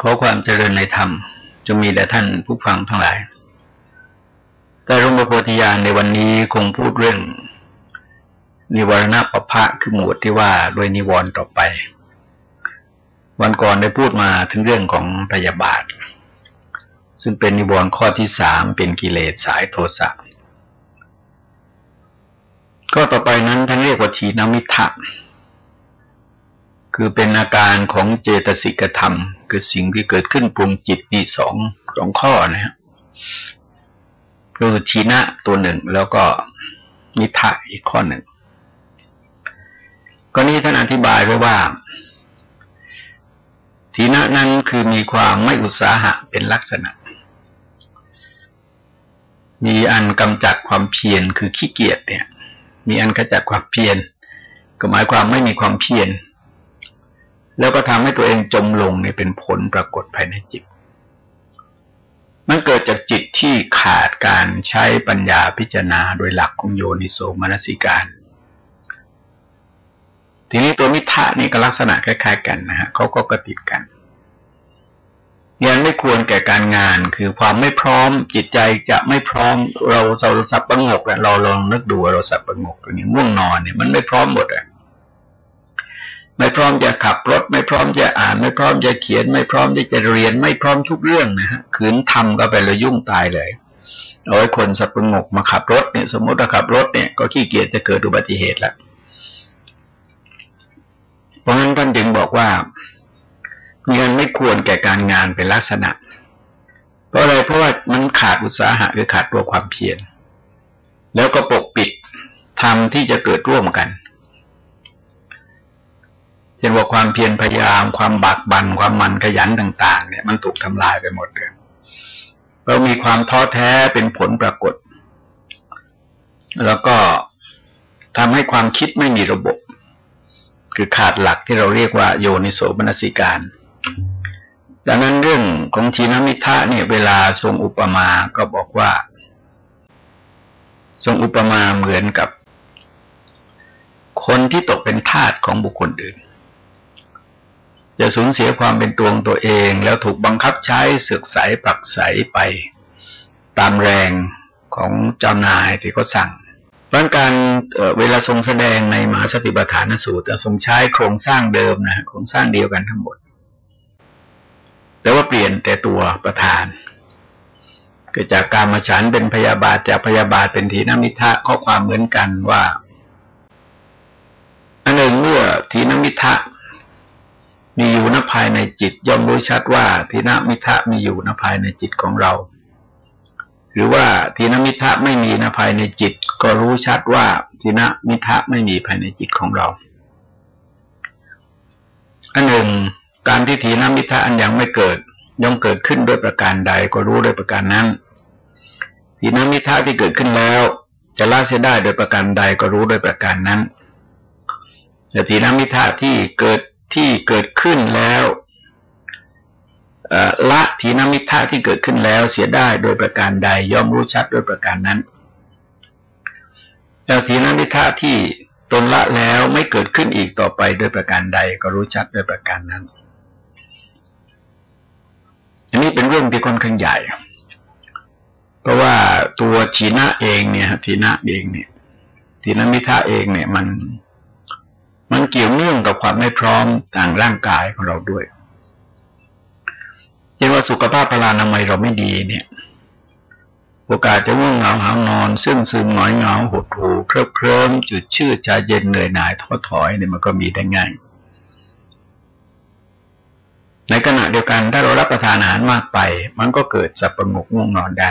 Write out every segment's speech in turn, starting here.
ขอความเจริญในธรรมจะมีแด่ท่านผู้ฟังทั้งหลาย แต่หลวงพ่อโพธิญาณในวันนี้คงพูดเรื่อง นิวรณปภะคือหมวดที่ว่าด้วยนิวรณ์ต่อไป วันก่อนได้พูดมาถึงเรื่องของพยาบาท ซึ่งเป็นนิวรณ์ข้อที่สามเป็นกิเลสสายโทสะก็ต่อไปนั้นท่านเรียกว่าทีนมิทะ คือเป็นอาการของเจตสิกธรรม คือสิ่งที่เกิดขึ้นปรุงจิตมีสองสองข้อนะครับคือทีนะตัวหนึ่งแล้วก็นิทะอีกข้อหนึ่งก็นี้ท่านอธิบายไว้ว่า ทีนะนั้นคือมีความไม่อุตสาหะเป็นลักษณะ มีอันกำจัดความเพียรคือขี้เกียจเนี่ย มีอันกำจัดความเพียรก็หมายความไม่มีความเพียร แล้วก็ทำให้ตัวเองจมลงในเป็นผลปรากฏภายในจิต มันเกิดจากจิตที่ขาดการใช้ปัญญาพิจารณาโดยหลักของโยนิโสมนสิการ ทีนี้ตัวมิทะนี่ก็ลักษณะคล้าย ๆ กันนะฮะเขาก็กระติดกันยังไม่ควรแก่การงานคือความไม่พร้อมจิตใจจะไม่พร้อมเราเราสับประงกเราลองนึกดูเราสับประงกอย่างนี้ง่วงนอนเนี่ยมันไม่พร้อมหมดอะ ไม่พร้อมจะขับรถ ไม่พร้อมจะอ่าน ไม่พร้อมจะเขียน ไม่พร้อมที่จะเรียน ไม่พร้อมทุกเรื่องนะฮะขืนทำก็ไปเลยยุ่งตายเลยเอาไว้คนสับประงกมาขับรถเนี่ย สมมติว่าขับรถเนี่ยก็ขี้เกียจจะเกิดอุบัติเหตุแล้วเพราะฉะนั้นท่านจึงบอกว่าเงินไม่ควรแก่การงานเป็นลักษณะ เพราะอะไรเพราะว่ามันขาดอุตสาหะคือขาดตัวความเพียรแล้วก็ปกปิดทำที่จะเกิดร่วมกัน เช่นว่าความเพียรพยายาม ความบากบัน่นความมันขยันต่าง ๆ เนี่ยมันถูกทำลายไปหมดเลยเรามีความท้อแท้เป็นผลปรากฏ แล้วก็ทำให้ความคิดไม่มีระบบ คือขาดหลักที่เราเรียกว่าโยนิโสมนสิการดังนั้นเรื่องของชีนมิทะเนี่ย เวลาทรงอุปมาก็บอกว่า ทรงอุปมาเหมือนกับ คนที่ตกเป็นทาสของบุคคลอื่น จะสูญเสียความเป็นตัวของตัวเอง แล้วถูกบังคับใช้สึกใสปักใสไปตามแรงของเจ้านายที่เขาสั่งเพราะการเวลาทรงแสดงในมหาสติปัฏฐานสูตรจะทรงใช้โครงสร้างเดิมนะโครงสร้างเดียวกันทั้งหมด แต่ว่าเปลี่ยนแต่ตัวประธานเกิดจากการมาฉันเป็นพยาบาทจากพยาบาทเป็นทีนมิทะข้อความเหมือนกันว่าอันหนึ่งเมื่อทีนมิทะ มีอยู่ณภายในจิต ย่อมรู้ชัดว่าทีนมิทะมีอยู่ณภายในจิตของเรา หรือว่าทีนมิทะไม่มีณภายในจิต ก็รู้ชัดว่าทีนมิทะไม่มีภายในจิตของเราอันหนึ่งการที่ทีนมิทะอันยังไม่เกิด ย่อมเกิดขึ้นด้วยประการใดก็รู้ด้วยประการนั้นทีนมิทะที่เกิดขึ้นแล้ว จะละเสียได้โดยประการใดก็รู้ด้วยประการนั้นแต่ทีนมิทะที่เกิด ที่เกิดขึ้นแล้วละทีนมิทะที่เกิดขึ้นแล้วเสียได้โดยประการใดย่อมรู้ชัดด้วยประการนั้นแล้วทีนมิทะที่ตนละแล้วไม่เกิดขึ้นอีกต่อไปด้วยประการใดก็รู้ชัดด้วยประการนั้น อันนี้เป็นเรื่องที่ค่อนข้างใหญ่ เพราะว่าตัวชีนะเองเนี่ยทีนะเองเนี่ยทีนมิทะเองเนี่ยมัน มันเกี่ยวเนื่องกับความไม่พร้อมทางร่างกายของเราด้วยเช่นว่าสุขภาพพลานามัยเราไม่ดีเนี่ย โอกาสจะง่วงเหงาหานอน ซึ่งซึมหงอยเหงาหดหูเคลิบเคลิ้มจุดชื่อชาเย็นเหนื่อยหน่ายท้อถอยเนี่ยมันก็มีได้ง่าย ในขณะเดียวกันถ้าเรารับประทานอาหารมากไป มันก็เกิดสับประงกง่วงนอนได้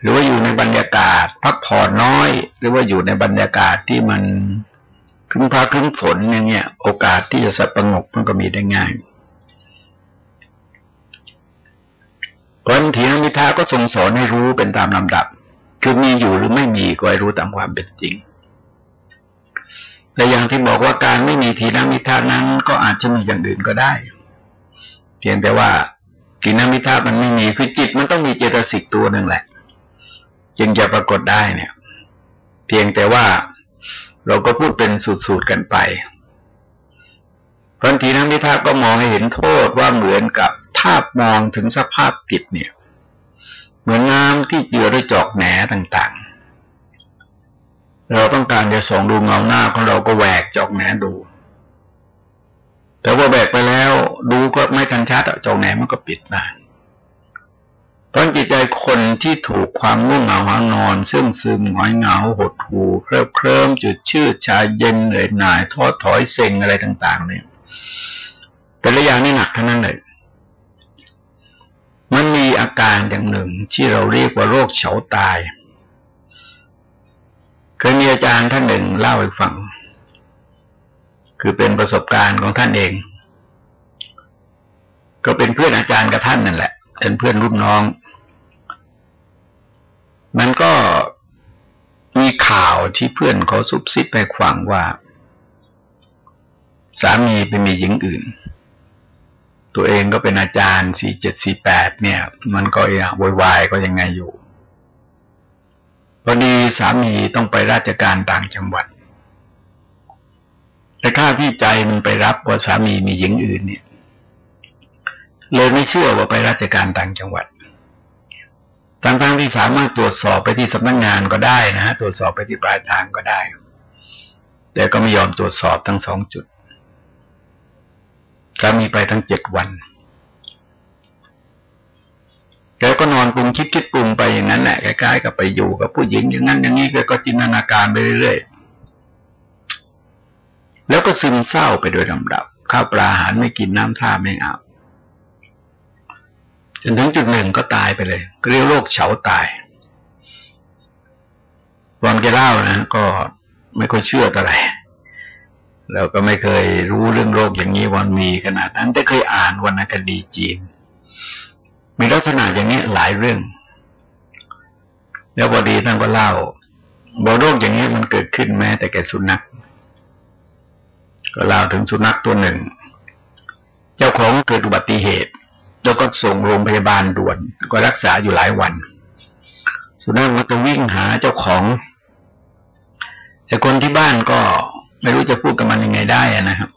หรือว่าอยู่ในบรรยากาศพักผ่อนน้อย หรือว่าอยู่ในบรรยากาศที่มัน คึ้นพาคึ้นฝนอย่างเงี้ย โอกาสที่จะสับประงกมันก็มีได้ง่ายเพราะทีนมิทาก็ทรงสอนให้รู้เป็นตามลำดับ คือมีอยู่หรือไม่มีก็ให้รู้ตามความเป็นจริง แต่อย่างที่บอกว่าการไม่มีทีนมิทานั้น ก็อาจจะมีอย่างอื่นก็ได้ เพียงแต่ว่าทีนมิทามันไม่มีคือจิตมันต้องมีเจตสิกตัวหนึ่งแหละ จึงจะปรากฏได้เนี่ย เพียงแต่ว่า เราก็พูดเป็นสูตรๆกันไปพระทีนัมิทาก็มองให้เห็นโทษว่าเหมือนกับถ้ามองถึงสภาพผิดเนี่ย เหมือนน้ำที่เจือด้วยจอกแหนต่างๆ เราต้องการจะส่องดูเงาหน้าของเราก็แหวกจอกแหนดู แต่ว่าแบกไปแล้วดูก็ไม่ทันชัดจอกแหนมันก็ปิดมา เพราะจิตใจคนที่ถูกความง่วงเหงาหานอน ซึ่งซึมหงอยเหงาหดหูเคลิบเคลิ้มจุดชื่อชาเย็นเหนื่อยหน่ายท้อถอยเซ็งอะไรต่าง ๆ เนี่ยแต่ละอย่างนี่หนักทั้งนั้นเลยมันมีอาการอย่างหนึ่งที่เราเรียกว่าโรคเฉาตาย เคยมีอาจารย์ท่านหนึ่งเล่าให้ฟัง คือเป็นประสบการณ์ของท่านเอง ก็เป็นเพื่อนอาจารย์กับท่านนั่นแหละ เป็นเพื่อนรุ่นน้อง มันก็มีข่าวที่เพื่อนเขาซุบซิบไปขวางว่า สามีไปมีหญิงอื่น ตัวเองก็เป็นอาจารย์สี่เจ็ดสี่แปดเนี่ย มันก็อย่างววายก็ยังไงอยู่พอดีสามีต้องไปราชการต่างจังหวัดแต่ค่าที่ใจมันไปรับว่าสามีมีหญิงอื่นเนี่ย เลยไม่เชื่อว่าไปราชการต่างจังหวัด ทั้งๆที่สามารถตรวจสอบไปที่สำนักงงานก็ได้นะฮะตรวจสอบไปที่ปลายทางก็ได้ แต่ก็ไม่ยอมตรวจสอบทั้งสองจุดสามีไปทั้งเจ็ดวันแกก็นอนปรุงคิดคิดปรุงไปอย่างนั้นแหละคล้ายๆกับไปอยู่กับผู้หญิงอย่างนั้นอย่างนี้แกก็จินตนาการไปเรื่อยๆแล้วก็ซึมเศร้าไปโดยลำดับข้าวปลาอาหารไม่กินน้ำท่าไม่อาบ จนถึงจุดหนึ่งก็ตายไปเลยเรียกโรคเฉาตายวามแกเล่านะก็ไม่ค่อยเชื่ออะไรเราก็ไม่เคยรู้เรื่องโรคอย่างนี้วันมีขนาดนั้นแต่เคยอ่านวรรณคดีจีน มีลักษณะอย่างนี้หลายเรื่อง แล้วพอดีท่านก็เล่าบอกโรคอย่างนี้มันเกิดขึ้นแม้ แต่แก่สุนัขก็เล่าถึงสุนัขตัวหนึ่งเจ้าของเกิดอุบัติเหตุ แล้วก็ส่งโรงพยาบาลด่วน ก็รักษาอยู่หลายวัน สุนัขมันก็วิ่งหาเจ้าของแต่คนที่บ้านก็ไม่รู้จะพูดกับมันยังไงได้นะครับ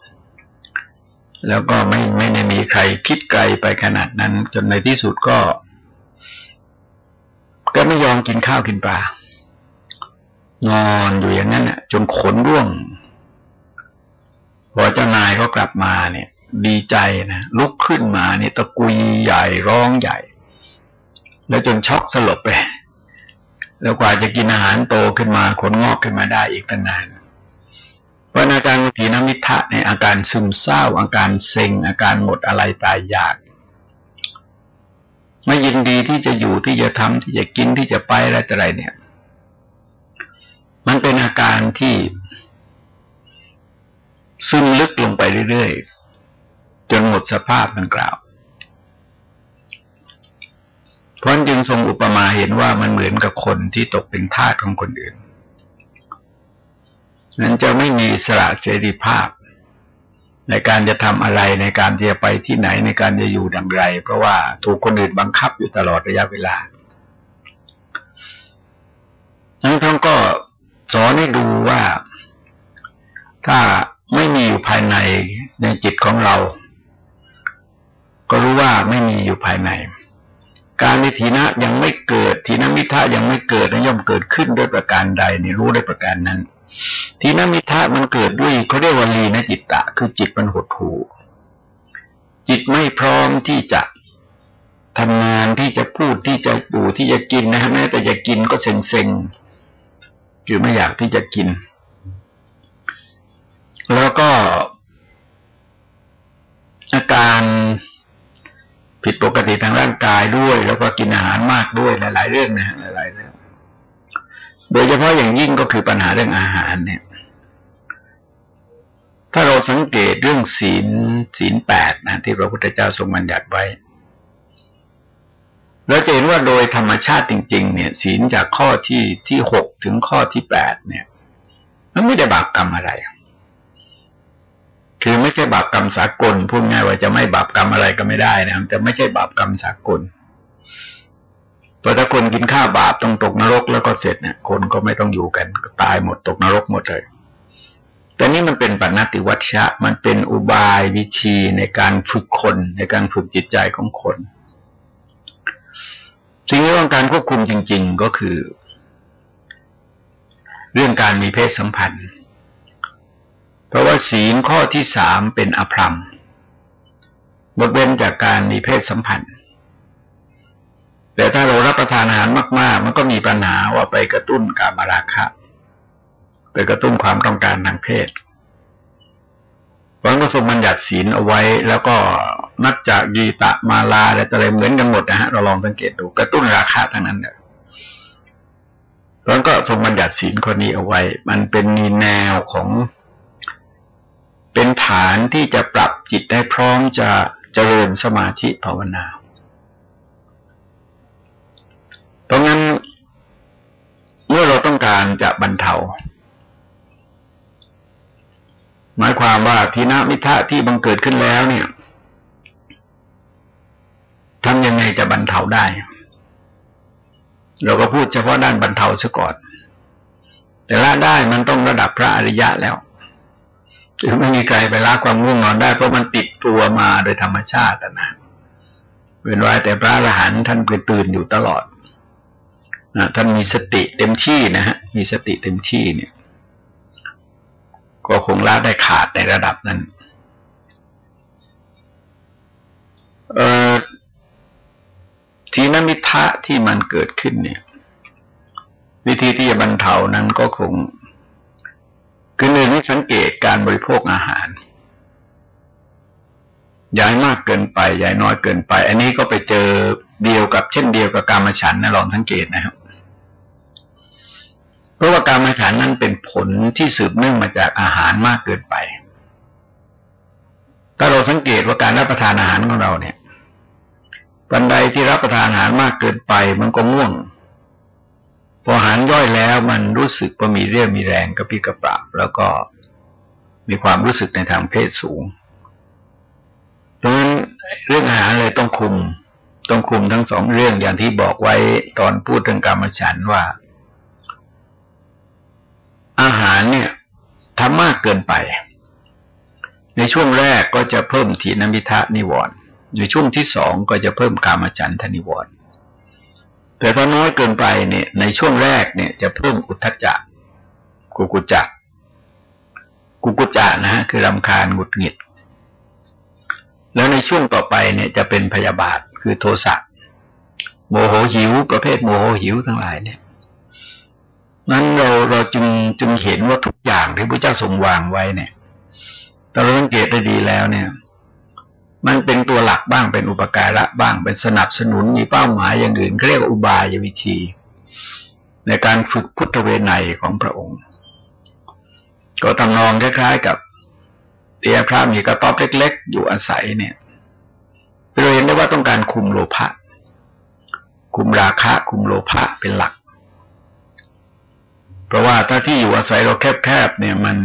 แล้วก็ไม่ไม่ได้มีใครคิดไกลไปขนาดนั้น จนในที่สุดก็ ก็ไม่ยอมกินข้าวกินปลานอนอยู่อย่างนั้นน่ะ จนขนร่วงพอเจ้านายเขากลับมาเนี่ย ดีใจนะลุกขึ้นมาเนี่ยตะกุยใหญ่ร้องใหญ่ แล้วจนช็อกสลบไป แล้วกว่าจะกินอาหารโตขึ้นมาขนงอกขึ้นมาได้อีกตั้งนานว่าอาการถีนมิทะในอาการซึมเศร้า อาการเซ็ง อาการหมดอะไรตายอยากไม่ยินดีที่จะอยู่ที่จะทำที่จะกินที่จะไปอะไรแต่ไรเนี่ย มันเป็นอาการที่ซึมลึกลงไปเรื่อยๆ จนหมดสภาพดังกล่าวเพราะจึงทรงอุปมาเห็นว่ามันเหมือนกับคนที่ตกเป็นทาสของคนอื่น นั้นจะไม่มีสละเสรีภาพ ในการจะทำอะไรในการจะไปที่ไหนในการจะอยู่ดังไร เพราะว่าถูกคนอื่นบังคับอยู่ตลอดระยะเวลาทั้งทั้งก็สอนให้ดูว่า ถ้าไม่มีอยู่ภายในในจิตของเรา ก็รู้ว่าไม่มีอยู่ภายใน การในทีนะยังไม่เกิดทีนมิทะยังไม่เกิดนะย่อมเกิดขึ้นด้วยประการใดนี่รู้ด้วยประการนั้น ทีนมิทะมันเกิดด้วยเขาเรียกว่าลีนะจิตตะ คือจิตมันหดหู่จิตไม่พร้อมที่จะทำงานที่จะพูดที่จะดูที่จะกินนะฮะแม้แต่จะกินก็เซ็งเซ็งคือไม่อยากที่จะกิน แล้วก็ อาการผิดป กติทางร่างกายด้วย แล้วก็กินอาหารมากด้วยหลาย ๆ เรื่องนะหลายๆเรื่อง โดยเฉพาะอย่างยิ่งก็คือปัญหาเรื่องอาหารเนี่ย ถ้าเราสังเกตเรื่องศีลศีลแปดนะที่พระพุทธเจ้าทรงบัญญัติไว้เราจะเห็นว่าโดยธรรมชาติจริง ๆ เนี่ย ศีลจากข้อที่ที่หกถึงข้อที่แปดเนี่ย มันไม่ได้บาปกรรมอะไร คือไม่ใช่บาปกรรมสากลพูดง่ายว่าจะไม่บาปกรรมอะไรก็ไม่ได้นะแต่ไม่ใช่บาปกรรมสากลพอถ้าคนกินข้าวบาปต้องตกนรกแล้วก็เสร็จเนี่ยคนก็ไม่ต้องอยู่กันก็ตายหมดตกนรกหมดเลย แต่นี่มันเป็นปัณติวัชชะ มันเป็นอุบายวิชีในการฝึกคนในการฝึกจิตใจของคน สิ่งที่ต้องการควบคุมจริง ๆก็คือ เรื่องการมีเพศสัมพันธ์ เพราะว่าศีลข้อที่สามเป็นอภรรมบทเว้นจากการมีเพศสัมพันธ์ แต่ถ้าเรารับประทานอาหารมาก ๆ มันก็มีปัญหาว่าไปกระตุ้นการมาราคะไปกระตุ้นความต้องการทางเพศพระก็ทรงบัญญัติศีลเอาไว้ แล้วก็นักจากยีตะมาลาอะไรต่อะไรเหมือนกันหมดนะฮะเราลองสังเกตดูกระตุ้นราคาทั้งนั้นเนี่ยพระก็ทรงบัญญัติศีลคนนี้เอาไว้ มันเป็นมีแนวของานที่จะปรับจิตได้พร้อมจะเจริญสมาธิภาวนาเพราะงั้นเมื่อเราต้องการจะบรรเทา หมายความว่าทีนามิทะที่บังเกิดขึ้นแล้วเนี่ยทำยังไงจะบรรเทาได้ เราก็พูดเฉพาะด้านบรรเทาซะก่อน แต่ละได้มันต้องระดับพระอริยะแล้ว ไม่มีใครไปละความง่วงนอนได้เพราะมันติดตัวมาโดยธรรมชาตินะเว้นไว้แต่พระอรหันต์ท่านตื่นอยู่ตลอดนะท่านมีสติเต็มที่นะฮะ มีสติเต็มที่เนี่ย ก็คงละได้ขาดในระดับนั้น เออทีนมิทะที่มันเกิดขึ้นเนี่ย วิธีที่จะบรรเทานั้นก็คง คือหนึ่งให้สังเกตการบริโภคอาหาร ย้ายมากเกินไปย้ายน้อยเกินไป อันนี้ก็ไปเจอเดียวกับเช่นเดียวกับการมาฉันนะลองสังเกตนะครับเพราะว่าการมาฉันนั้นเป็นผลที่สืบเนื่องมาจากอาหารมากเกินไป ถ้าเราสังเกตว่าการรับประทานอาหารของเราเนี่ยบันไดที่รับประทานอาหารมากเกินไป มันก็ง่วง พอหารย่อยแล้วมันรู้สึกว่ามีเรี่ยวมีแรงกระปี้กระปรับแล้วก็มีความรู้สึกในทางเพศสูงเพราะฉะนั้นเรื่องอาหารเลยต้องคุม ต้องคุมทั้งสองเรื่องอย่างที่บอกไว้ตอนพูดถึงกรรมฉันว่า อาหารเนี่ยทำมากเกินไป ในช่วงแรกก็จะเพิ่มทีนมิทะนิวรณ์ในช่วงที่สองก็จะเพิ่มกามจันทนิวรณ์ แต่ถ้าน้อยเกินไปเนี่ย ในช่วงแรกเนี่ย จะเพิ่มอุทธจักกุกุจักกุกุจักนะฮะคือรำคาญหงุดหงิด แล้วในช่วงต่อไปเนี่ยจะเป็นพยาบาทคือโทสะโมโหหิว ประเภทโมโหหิวทั้งหลายเนี่ยนั้นเราเราจึงจึงเห็นว่าทุกอย่างที่พระเจ้าทรงวางไว้เนี่ย แต่เราสังเกตได้ดีแล้วเนี่ย มันเป็นตัวหลักบ้างเป็นอุปการะบ้างเป็นสนับสนุนมีเป้าหมายอย่างอื่นเรียกว่าอุบายวิธี ในการฝึกพุทธเวไนของพระองค์ ก็ตำนองคล้ายๆกับเตียพระมีกระต๊อบเล็ก ๆ อยู่อาศัยเนี่ยเราเห็นได้ว่าต้องการคุมโลภะคุมราคะ คุมโลภะเป็นหลัก เพราะว่าถ้าที่อยู่อาศัยเราแคบๆเนี่ยมัน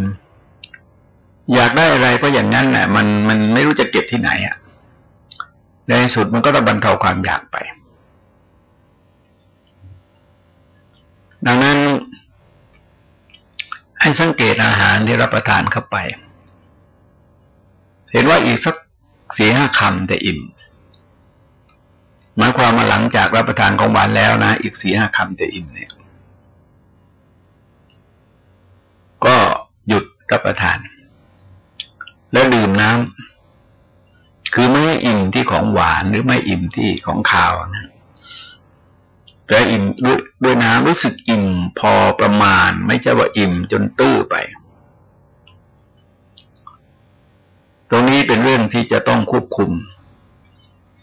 อยากได้อะไรก็อย่างนั้นแหละมันมันไม่รู้จะเก็บที่ไหนอะ่ะในสุดมันก็ต้องบรรเทาความอยากไป ดังนั้นให้สังเกตอาหารที่รับประทานเข้าไป เห็นว่าอีกสักสี่ห้าคำแต่อิ่มหมายความมาหลังจากรับประทานของหวานแล้วนะ อีกสี่ห้าคำแต่อิ่มเนี่ย ก็หยุดรับประทาน แล้วดื่มน้ำคือไม่อิ่มที่ของหวานหรือไม่อิ่มที่ของข้าวนะแต่อิ่มด้วยด้วยน้ำรู้สึกอิ่มพอประมาณ ไม่ใช่ว่าอิ่มจนตื้อไป ตรงนี้เป็นเรื่องที่จะต้องควบคุม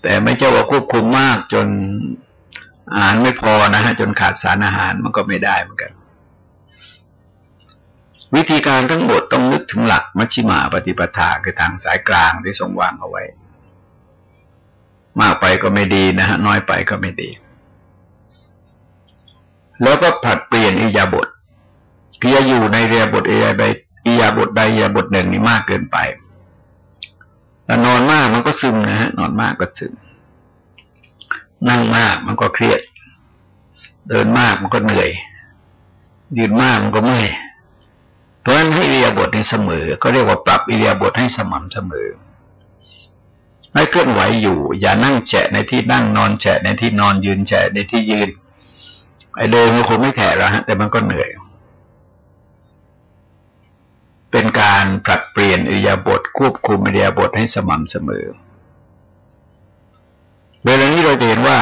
แต่ไม่ใช่ว่าควบคุมมากจนอาหารไม่พอนะฮะจนขาดสารอาหารมันก็ไม่ได้เหมือนกัน วิธีการทั้งหมดต้องนึกถึงหลักมัชฌิมาปฏิปทาคือทางสายกลางที่ทรงวางเอาไว้ มากไปก็ไม่ดีนะฮะน้อยไปก็ไม่ดี แล้วก็ผัดเปลี่ยนอิยาบทเพียอยู่ในเรียบทอียใบอิยาบทใดอิยาบทหนึ่งนี่มากเกินไปแล้วนอนมากมันก็ซึมนะฮะนอนมากก็ซึม นั่งมากมันก็เครียด เดินมากมันก็เหนื่อยยืนมากมันก็เมื่อย เพราะฉะนั้นให้อิริยาบถให้เสมอ ก็เรียกว่าปรับอิริยาบถให้สม่ำเสมอให้เคลื่อนไหวอยู่ อย่านั่งแฉะในที่นั่งนอนแฉะในที่นอนยืนแฉะในที่ยืน ไอ้เดินมันคงไม่แฉะแล้วฮะแต่มันก็เหนื่อย เป็นการปรับเปลี่ยนอิริยาบถควบคุมอิริยาบถให้สม่ำเสมอเวลานี้เราเห็นว่า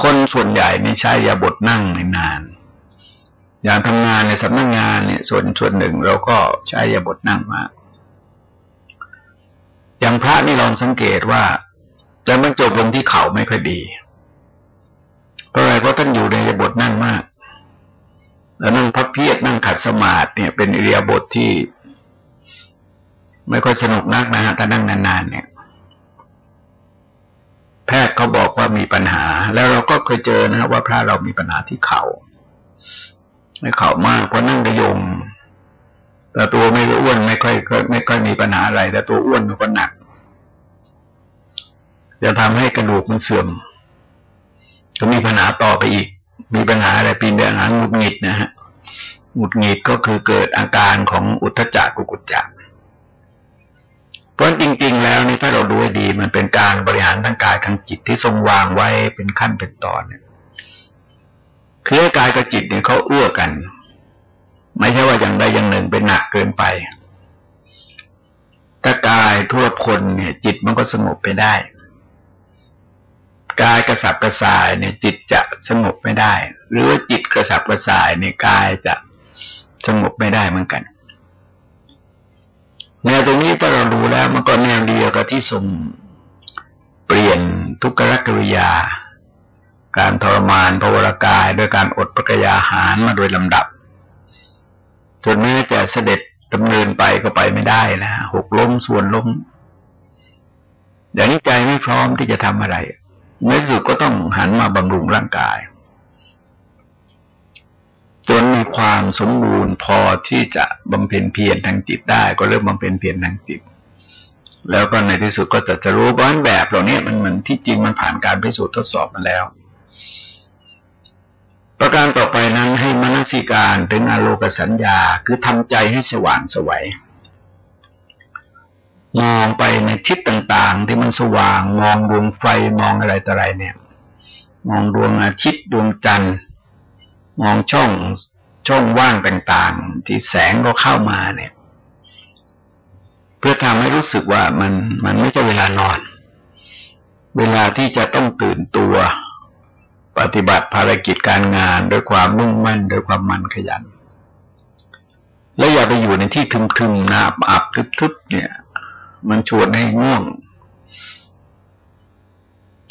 คนส่วนใหญ่ไม่ใช้ยาบทนั่งในนาน อย่างทำงานในสำนักงงานเนี่ยส่วนส่วนหนึ่งเราก็ใช้ยาบทนั่งมาก อย่างพระนี่ลองสังเกตว่า แต่มันจบลงที่เข่าไม่ค่อยดีเพราะอะไรเพราะท่านอยู่ในยาบทนั่งมากแล้วนั่งพับเพียรนั่งขัดสมาธิเนี่ย เป็นอิริยาบถทที่ ไม่ค่อยสนุกนักนะฮะถ้านั่งนานๆเนี่ยแพทย์เขาบอกว่ามีปัญหา แล้วเราก็เคยเจอนะว่าพระเรามีปัญหาที่เขา่า ในเข่ามากเพราะนั่งกระยง แต่ตัวไม่อ้วนไม่ค่อยไม่ค่อยมีปัญหาอะไร แต่ตัวอ้วนมันก็หนัก จะทำให้กระดูกมันเสื่อม ก็มีปัญหาต่อไปอีก มีปัญหาอะไรปีนเดือนหาหงุดหงิดนะฮะหงุดหงิดก็คือเกิดอาการของอุทธจักกุกุจจักเพราะจริง ๆ แล้วนี่ถ้าเราดูให้ดีมันเป็นการบริหารทางกายทางจิตที่ทรงวางไว้เป็นขั้นเป็นตอนเนี่ย คือกายกับจิตเนี่ยเขาเอื้อกัน ไม่ใช่ว่าอย่างใดอย่างหนึ่งเป็นหนักเกินไป ถ้ากายทุรพลเนี่ย จิตมันก็สงบไปได้กายกระสับกระส่ายเนี่ยจิตจะสงบไม่ได้ หรือว่าจิตกระสับกระส่ายเนี่ยกายจะสงบไม่ได้เหมือนกันแนวตรงนี้ถ้าเราดูแล้วมันก็แนวเดียวกับที่ทรงเปลี่ยนทุกขกริยา การทรมานพวรกายด้วยการอดปกยาหารมาโดยลำดับ จนแม้จะเสด็จดำเนินไปก็ไปไม่ได้นะหกล้มส่วนล้มอย่างนี้ใจไม่พร้อมที่จะทำอะไรในสุดก็ต้องหันมาบำรุงร่างกาย จนมีความสมบูรณ์พอที่จะบำเพ็ญเพียรทางจิตได้ ก็เริ่มบำเพ็ญเพียรทางจิต แล้วก็ในที่สุดก็จะจะรู้ว่าแบบเหล่านี้มันเหมือนที่จริงมันผ่านการพิสูจน์ทดสอบมาแล้ว ประการต่อไปนั้นให้มนสิการถึงอโลกสัญญาคือทำใจให้สว่างสวัยมองไปในทิศต่างๆ ที่มันสว่างมองดวงไฟมองอะไรต่ออะไรเนี่ย มองดวงอาทิตย์ดวงจันทร์ มองช่องช่องว่างต่างๆ ที่แสงก็เข้ามาเนี่ย เพื่อทำให้รู้สึกว่ามันมันไม่ใช่เวลานอน เวลาที่จะต้องตื่นตัว ปฏิบัติภารกิจการงานด้วยความมุ่งมั่นด้วยความมันขยัน แล้วอย่าไปอยู่ในที่ทึมๆนาบอับทึบๆเนี่ย มันชวนให้ง่วง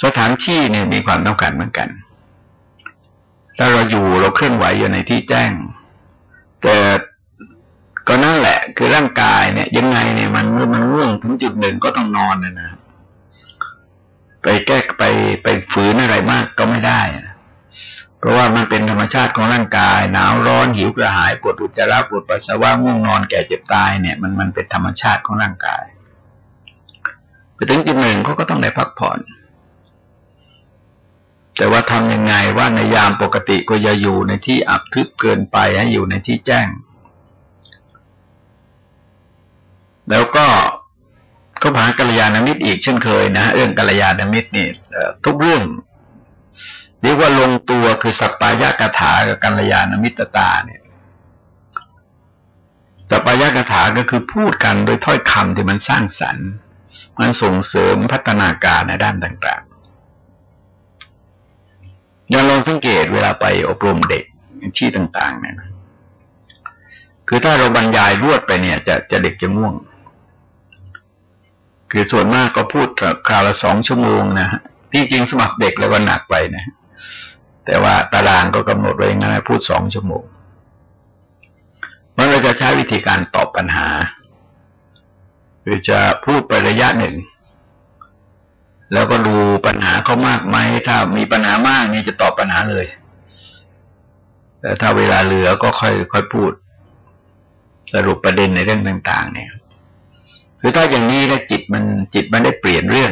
สถานที่เนี่ยมีความต้องการเหมือนกัน ถ้าเราอยู่เราเคลื่อนไหวอยู่ในที่แจ้ง แต่ก็นั่นแหละ คือร่างกายเนี่ย ยังไงเนี่ยมันเมื่อมันง่วงถึงจุดหนึ่งก็ต้องนอนนะนะ ไปแก้ไปไปฝืนอะไรมากก็ไม่ได้ เพราะว่ามันเป็นธรรมชาติของร่างกาย หนาวร้อนหิวกระหายปวดอุจจาระปวดปัสสาวะง่วงนอนแก่เจ็บตายเนี่ยมันมันเป็นธรรมชาติของร่างกายไปถึงจุดหนึ่งเขาก็ต้องได้พักผ่อน แต่ว่าทำยังไงว่าในยามปกติก็อย่าอยู่ในที่อับทึบเกินไปให้อยู่ในที่แจ้ง แล้วก็ ก็หากัลยาณมิตรอีกเช่นเคยนะเรื่องกัลยาณมิตรนี่ทุกเรื่องเรียกว่าลงตัวคือสัปปายะกถากับกัลยาณมิตรตาเนี่ยสัปปายะกถาก็คือพูดกันโดยถ้อยคำที่มันสร้างสรรค์ มันส่งเสริมพัฒนาการในด้านต่างอย่างลองสังเกตเวลาไปอบรมเด็กที่ต่าง ๆ เนี่ยคือถ้าเราบรรยายรวดไปเนี่ย จะจะเด็กจะง่วง คือส่วนมากก็พูดคราวละสองชั่วโมงนะฮะที่จริงสมัครเด็กแล้วก็หนักไปนะ แต่ว่าตารางก็กำหนดไว้งั้นพูดสองชั่วโมงมันเราจะใช้วิธีการตอบปัญหา หรือจะพูดไประยะหนึ่ง แล้วก็ดูปัญหาเขามากไหมถ้ามีปัญหามากนี่จะตอบปัญหาเลย แต่ถ้าเวลาเหลือก็ค่อยค่อยพูด สรุปประเด็นในเรื่องต่าง ๆ เนี่ย คือถ้าอย่างนี้ถ้าจิตมันจิตมันได้เปลี่ยนเรื่อง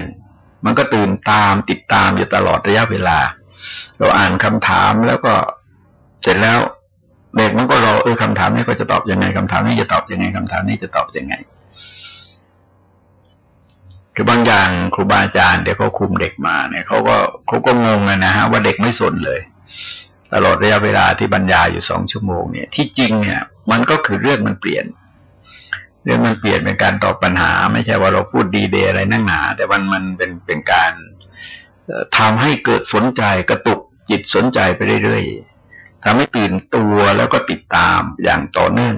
มันก็ตื่นตามติดตามอยู่ตลอดระยะเวลา เราอ่านคำถามแล้วก็เสร็จแล้วเด็กมันก็รอเออคำถามนี้ก็จะตอบยังไงคำถามนี้จะตอบยังไงคำถามนี้จะตอบยังไง คือบางอย่างครูบาอาจารย์เดี๋ยวเขาคุมเด็กมาเนี่ยเขาก็เขาก็งงนะฮะว่าเด็กไม่สนเลย ตลอดระยะเวลาที่บรรยายอยู่สองชั่วโมงเนี่ย ที่จริงเนี่ย มันก็คือเรื่องมันเปลี่ยน เรื่องมันเปลี่ยนเป็นการตอบปัญหา ไม่ใช่ว่าเราพูดดีเดย์อะไรนั่งหนา แต่มันมันเป็นเป็นการทำให้เกิดสนใจกระตุกจิตสนใจไปเรื่อยๆทำให้ตื่นตัวแล้วก็ติดตามอย่างต่อเนื่อง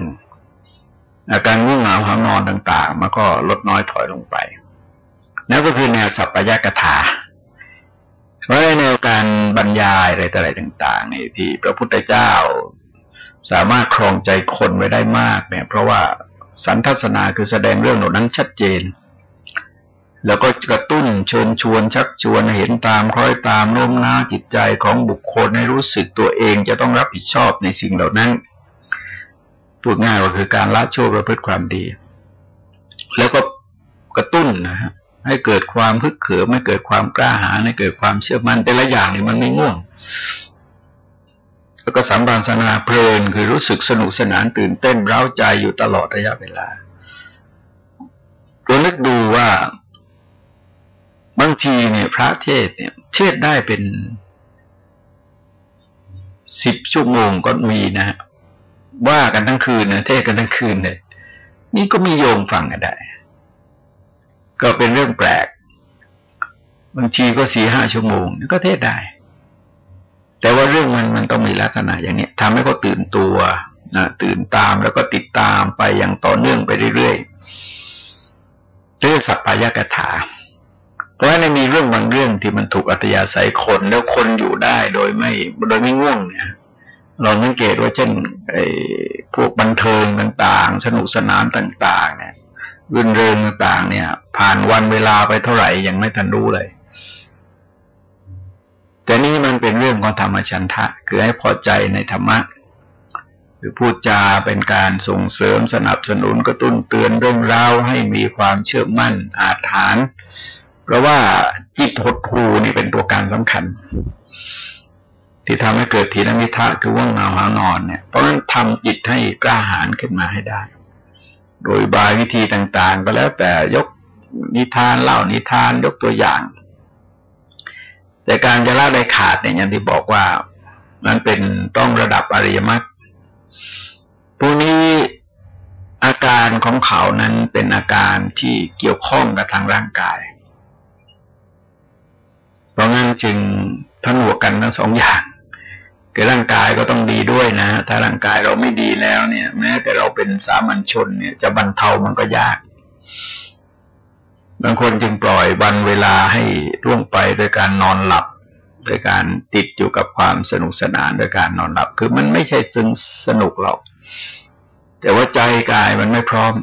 อาการง่วงเหงาหานอนต่าง ๆ มันก็ลดน้อยถอยลงไปนั่นก็คือแนวสัพพยกถาเพราะในแนวการบรรยายอะไรต่อะไรต่างๆนี่ที่พระพุทธเจ้า สามารถครองใจคนไว้ได้มากเนี่ย เพราะว่า สันทัศนาคือแสดงเรื่องเหล่านั้นชัดเจน แล้วก็กระตุ้นเชิญชวนชักชวนเห็นตามคล้อยตามโน้มน้าวจิตใจของบุคคลให้รู้สึกตัวเองจะต้องรับผิดชอบในสิ่งเหล่านั้นพูดง่ายก็คือการละชั่วประพฤติความดี แล้วก็กระตุ้นนะฮะให้เกิดความพึกเขิมให้เกิดความกล้าหาญให้เกิดความเชื่อมั่นแต่ละอย่างนี่มันไม่ง่วง แล้วก็สัมพันธ์สนาเพลินคือรู้สึกสนุกสนานตื่นเต้นเร้าใจอยู่ตลอดระยะเวลาตัวนึกดูว่า บางทีเนี่ย พระเทศเนี่ย เทศได้เป็นสิบชั่วโมงก็มีนะว่ากันทั้งคืนนะเทศกันทั้งคืนเลยนี่ก็มีโยมฟังกันได้ ก็เป็นเรื่องแปลก บางทีก็สี่ห้าชั่วโมงก็เทศได้ แต่ว่าเรื่องมันมันต้องมีลักษณะอย่างนี้ทำให้เขาตื่นตัวนะตื่นตามแล้วก็ติดตามไปอย่างต่อเนื่องไปเรื่อยๆเรียกสัพพายกถา เพราะฉะนั้นมีเรื่องบางเรื่องที่มันถูกอัตยาศัยคนแล้วคนอยู่ได้โดยไม่โดยไม่ง่วงเนี่ยเราสังเกตว่าเช่นไอ้พวกบันเทิงต่างๆ สนุกสนานต่าง ๆ เนี่ยรื่นเริงต่างๆ เนี่ย ผ่านวันเวลาไปเท่าไหร่ยังไม่ทันรู้เลย แต่นี่มันเป็นเรื่องของธรรมชันทะ คือให้พอใจในธรรมะหรือพูดจาเป็นการส่งเสริมสนับสนุนกระตุ้นเตือนเรื่องราวให้มีความเชื่อมั่นอาถรรพ์เพราะว่าจิตหดหูนี่เป็นตัวการสำคัญ ที่ทำให้เกิดทีนมิทะคือว่างเงาหางอนเนี่ยเพราะฉะนั้นทำจิตให้กล้าหาญขึ้นมาให้ได้ โดยบายวิธีต่างๆ ก็แล้วแต่ยกนิทานเล่านิทานยกตัวอย่าง แต่การจะละได้ขาดเนี่ยอย่างที่บอกว่ามันเป็นต้องระดับอริยมรรคพวกนี้อาการของเขานั้นเป็นอาการที่เกี่ยวข้องกับทางร่างกาย เพราะงั้นจึงท่านหัวกันทั้งสองอย่างคือร่างกายก็ต้องดีด้วยนะ ถ้าร่างกายเราไม่ดีแล้วเนี่ย แม้แต่เราเป็นสามัญชนเนี่ย จะบรรเทามันก็ยาก บางคนจึงปล่อยวันเวลาให้ร่วงไปโดยการนอนหลับ โดยการติดอยู่กับความสนุกสนานโดยการนอนหลับ คือมันไม่ใช่ซึ้งสนุกหรอกแต่ว่าใจกายมันไม่พร้อม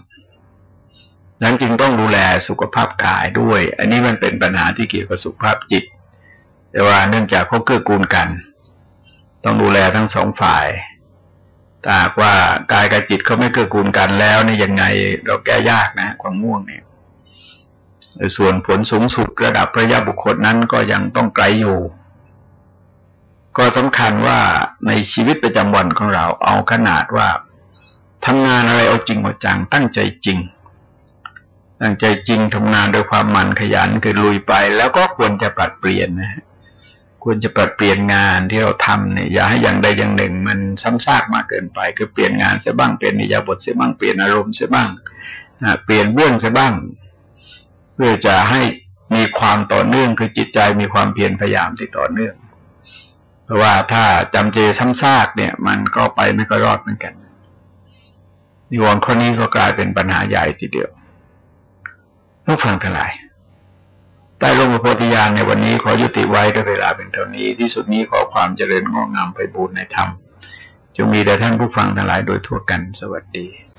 นั้นจึงต้องดูแลสุขภาพกายด้วย อันนี้มันเป็นปัญหาที่เกี่ยวกับสุขภาพจิต แต่ว่าเนื่องจากเขาเกื้อกูลกัน ต้องดูแลทั้งสองฝ่ายถ้าว่ากายกับจิตเขาไม่เกื้อกูลกันแล้วนี่ยังไงเราแก้ยากนะความง่วงเนี่ย ส่วนผลสูงสุดระดับพระยาบุคคลนั้นก็ยังต้องไกลอยู่ ก็สำคัญว่าในชีวิตประจำวันของเราเอาขนาดว่าทำงานอะไรเอาจริงเอาจังตั้งใจจริง ตั้งใจจริงทำงานโดยความมันขยันคือลุยไป แล้วก็ควรจะปรับเปลี่ยนนะควรจะปรับเปลี่ยนงานที่เราทำเนี่ยอย่าให้อย่างใดอย่างหนึ่ง มันซ้ำซากมากเกินไป คือเปลี่ยนงานเสียบ้างเปลี่ยนนิยาบทเสียบ้างเปลี่ยนอารมณ์เสียบ้างเปลี่ยนเรื่องเสียบ้าง พื่อจะให้มีความต่อเนื่องคือจิตใจมีความเพียรพยายามที่ต่อเนื่อง เพราะว่าถ้าจำเจซ้ำซากเนี่ย มันก็ไปไม่ก็รอดเหมือนกันนิวรณ์ข้อนี้ก็กลายเป็นปัญหาใหญ่ทีเดียวต้องฟังทั้งหลายใต้ลงพระโพธิญาณในวันนี้ขอยุติไว้ด้วยเวลาเป็นเท่านี้ ที่สุดนี้ขอความเจริญงอกงามไปบูรณนธรรมจงมีแด่ท่านผู้ฟังทั้งหลายโดยทั่วกันสวัสดี